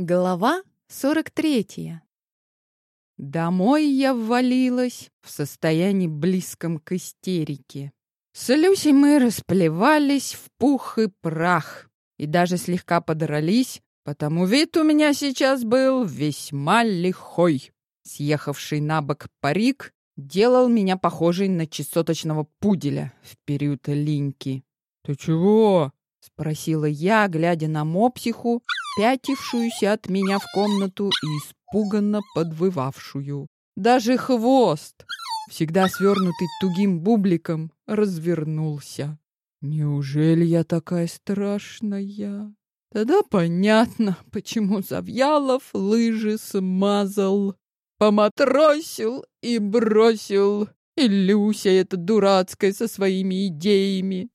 Глава 43. Домой я ввалилась в состоянии близком к истерике. С Люсей мы расплевались в пух и прах и даже слегка подрались, потому вид у меня сейчас был весьма лихой. Съехавший на бок парик делал меня похожей на чесоточного пуделя в период линьки. «Ты чего?» — спросила я, глядя на мопсиху, пятившуюся от меня в комнату и испуганно подвывавшую. Даже хвост, всегда свернутый тугим бубликом, развернулся. Неужели я такая страшная? Тогда понятно, почему Завьялов лыжи смазал, поматросил и бросил. И Люся эта дурацкая со своими идеями.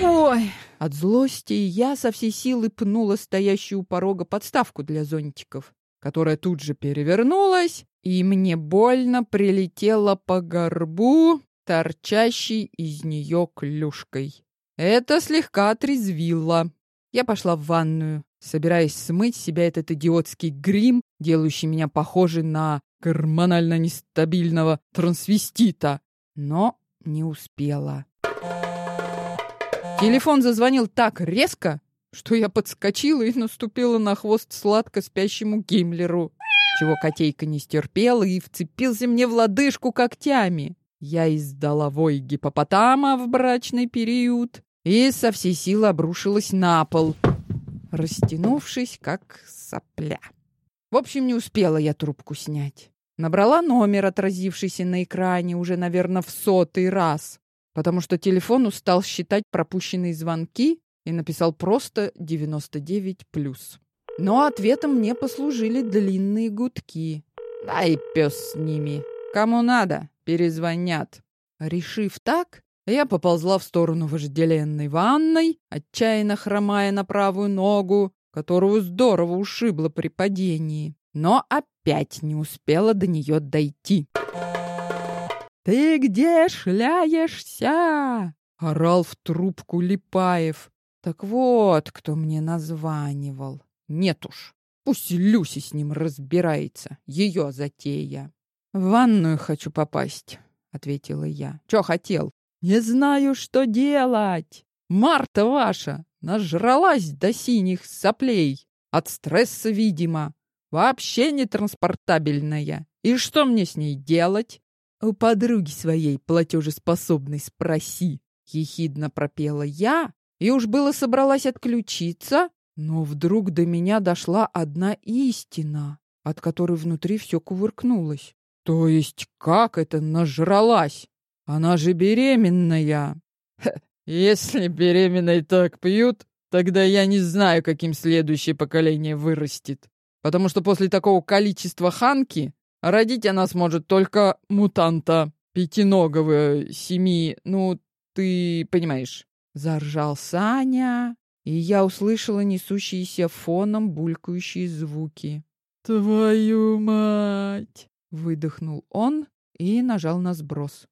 Ой, от злости я со всей силы пнула стоящую у порога подставку для зонтиков, которая тут же перевернулась, и мне больно прилетела по горбу, торчащей из нее клюшкой. Это слегка отрезвило. Я пошла в ванную, собираясь смыть себя этот идиотский грим, делающий меня похожей на гормонально нестабильного трансвестита, но не успела. Телефон зазвонил так резко, что я подскочила и наступила на хвост сладко спящему Гиммлеру, чего котейка не стерпела и вцепился мне в лодыжку когтями. Я издала вой гипопотама в брачный период и со всей силы обрушилась на пол, растянувшись, как сопля. В общем, не успела я трубку снять. Набрала номер, отразившийся на экране уже, наверное, в сотый раз потому что телефон устал считать пропущенные звонки и написал просто 99+. Но ответом мне послужили длинные гудки. Да и пес с ними. Кому надо, перезвонят. Решив так, я поползла в сторону вожделенной ванной, отчаянно хромая на правую ногу, которую здорово ушибло при падении, но опять не успела до нее дойти. «Ты где шляешься?» — орал в трубку Липаев. «Так вот, кто мне названивал. Нет уж, пусть Люси с ним разбирается, ее затея». «В ванную хочу попасть», — ответила я. «Че хотел?» «Не знаю, что делать. Марта ваша нажралась до синих соплей. От стресса, видимо. Вообще не транспортабельная. И что мне с ней делать?» «У подруги своей платежеспособной спроси!» — ехидно пропела я, и уж было собралась отключиться, но вдруг до меня дошла одна истина, от которой внутри все кувыркнулось. «То есть как это нажралась? Она же беременная!» «Если беременные так пьют, тогда я не знаю, каким следующее поколение вырастет. Потому что после такого количества ханки Родить она сможет только мутанта пятиногого семи, ну, ты понимаешь. Заржал Саня, и я услышала несущиеся фоном булькающие звуки. «Твою мать!» — выдохнул он и нажал на сброс.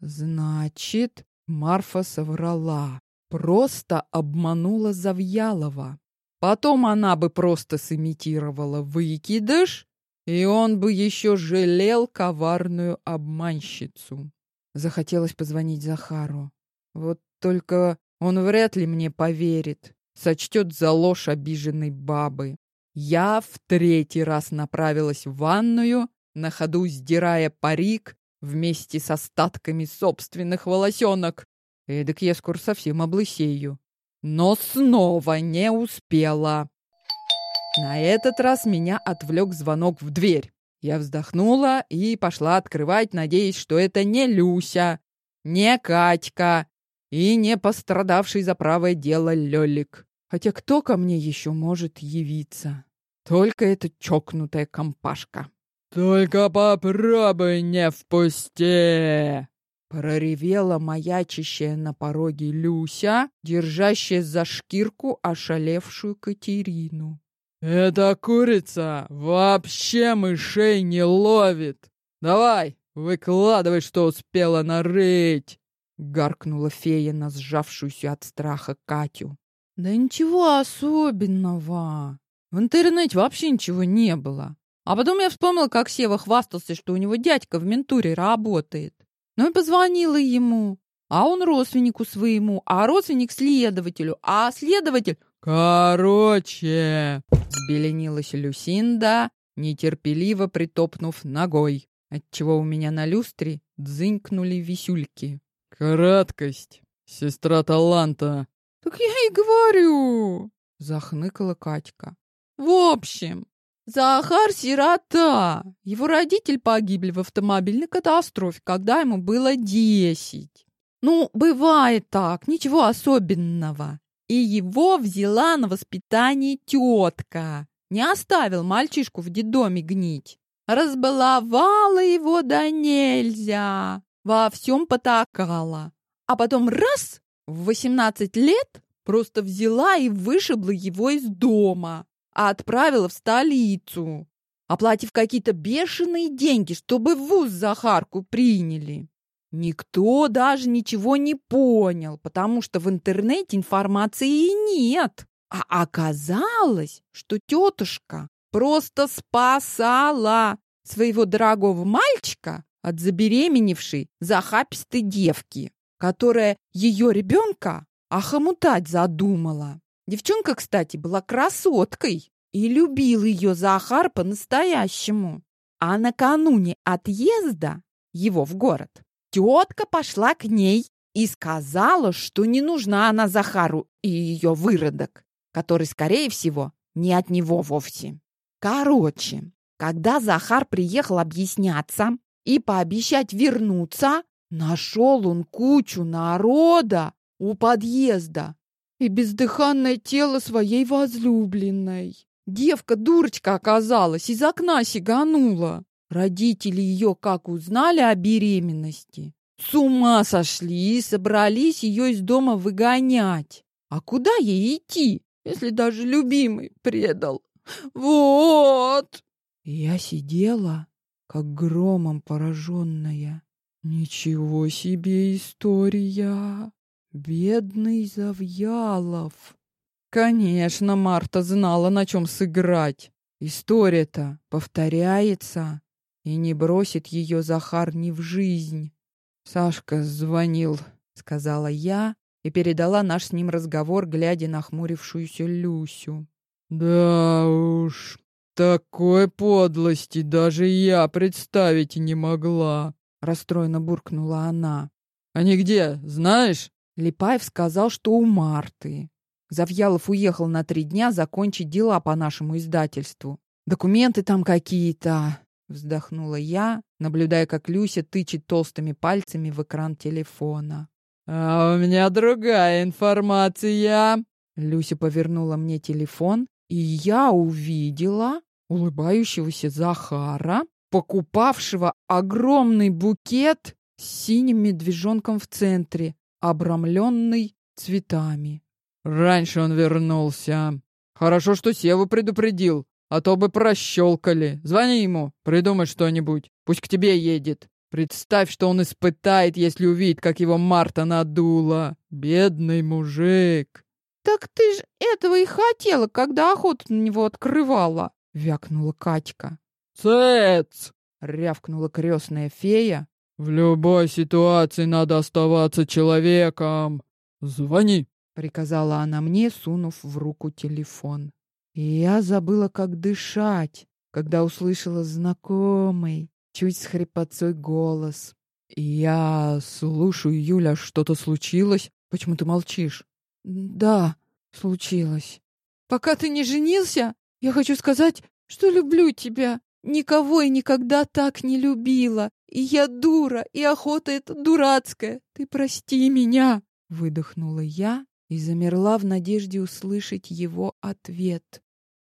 «Значит, Марфа соврала, просто обманула Завьялова. Потом она бы просто сымитировала выкидыш, и он бы еще жалел коварную обманщицу. Захотелось позвонить Захару. Вот только он вряд ли мне поверит, сочтет за ложь обиженной бабы. Я в третий раз направилась в ванную, на ходу сдирая парик вместе с остатками собственных волосенок. Эдак я скоро совсем облысею. Но снова не успела. На этот раз меня отвлек звонок в дверь. Я вздохнула и пошла открывать, надеясь, что это не Люся, не Катька и не пострадавший за правое дело Лёлик. Хотя кто ко мне еще может явиться? Только эта чокнутая компашка. «Только попробуй не впусти!» Проревела маячащая на пороге Люся, держащая за шкирку ошалевшую Катерину. «Эта курица вообще мышей не ловит! Давай, выкладывай, что успела нарыть!» Гаркнула фея на сжавшуюся от страха Катю. «Да ничего особенного!» В интернете вообще ничего не было. А потом я вспомнила, как Сева хвастался, что у него дядька в ментуре работает. Ну и позвонила ему. А он родственнику своему, а родственник следователю, а следователь... Короче, взбеленилась Люсинда, нетерпеливо притопнув ногой, отчего у меня на люстре дзынькнули висюльки. «Краткость, сестра таланта!» «Так я и говорю!» — захныкала Катька. «В общем, Захар сирота. Его родитель погибли в автомобильной катастрофе, когда ему было десять. Ну, бывает так, ничего особенного. И его взяла на воспитание тетка. Не оставил мальчишку в детдоме гнить. Разбаловала его да нельзя. Во всем потакала. А потом раз, в восемнадцать лет, просто взяла и вышибла его из дома а отправила в столицу, оплатив какие-то бешеные деньги, чтобы в вуз Захарку приняли. Никто даже ничего не понял, потому что в интернете информации нет. А оказалось, что тетушка просто спасала своего дорогого мальчика от забеременевшей захапистой девки, которая ее ребенка охомутать задумала. Девчонка, кстати, была красоткой и любил ее Захар по-настоящему. А накануне отъезда его в город тетка пошла к ней и сказала, что не нужна она Захару и ее выродок, который, скорее всего, не от него вовсе. Короче, когда Захар приехал объясняться и пообещать вернуться, нашел он кучу народа у подъезда и бездыханное тело своей возлюбленной. Девка-дурочка оказалась, из окна сиганула. Родители ее как узнали о беременности, с ума сошли и собрались ее из дома выгонять. А куда ей идти, если даже любимый предал? Вот! Я сидела, как громом пораженная. Ничего себе история! Бедный Завьялов. Конечно, Марта знала, на чем сыграть. История-то повторяется, и не бросит ее Захар ни в жизнь. Сашка звонил, сказала я и передала наш с ним разговор, глядя на хмурившуюся Люсю. Да уж, такой подлости даже я представить не могла, расстроенно буркнула она. Они где, знаешь? Липаев сказал, что у Марты. Завьялов уехал на три дня закончить дела по нашему издательству. Документы там какие-то, вздохнула я, наблюдая, как Люся тычет толстыми пальцами в экран телефона. А у меня другая информация. Люся повернула мне телефон, и я увидела улыбающегося Захара, покупавшего огромный букет с синим медвежонком в центре, обрамленный цветами. Раньше он вернулся. Хорошо, что Севу предупредил, а то бы прощелкали. Звони ему, придумай что-нибудь. Пусть к тебе едет. Представь, что он испытает, если увидит, как его Марта надула. Бедный мужик. Так ты ж этого и хотела, когда охоту на него открывала, вякнула Катька. Цец! рявкнула крестная фея, в любой ситуации надо оставаться человеком. Звони, приказала она мне, сунув в руку телефон. И я забыла, как дышать, когда услышала знакомый, чуть с хрипотцой голос. Я слушаю, Юля, что-то случилось? Почему ты молчишь? Да, случилось. Пока ты не женился, я хочу сказать, что люблю тебя. Никого и никогда так не любила. И я дура, и охота эта дурацкая. Ты прости меня, выдохнула я и замерла в надежде услышать его ответ.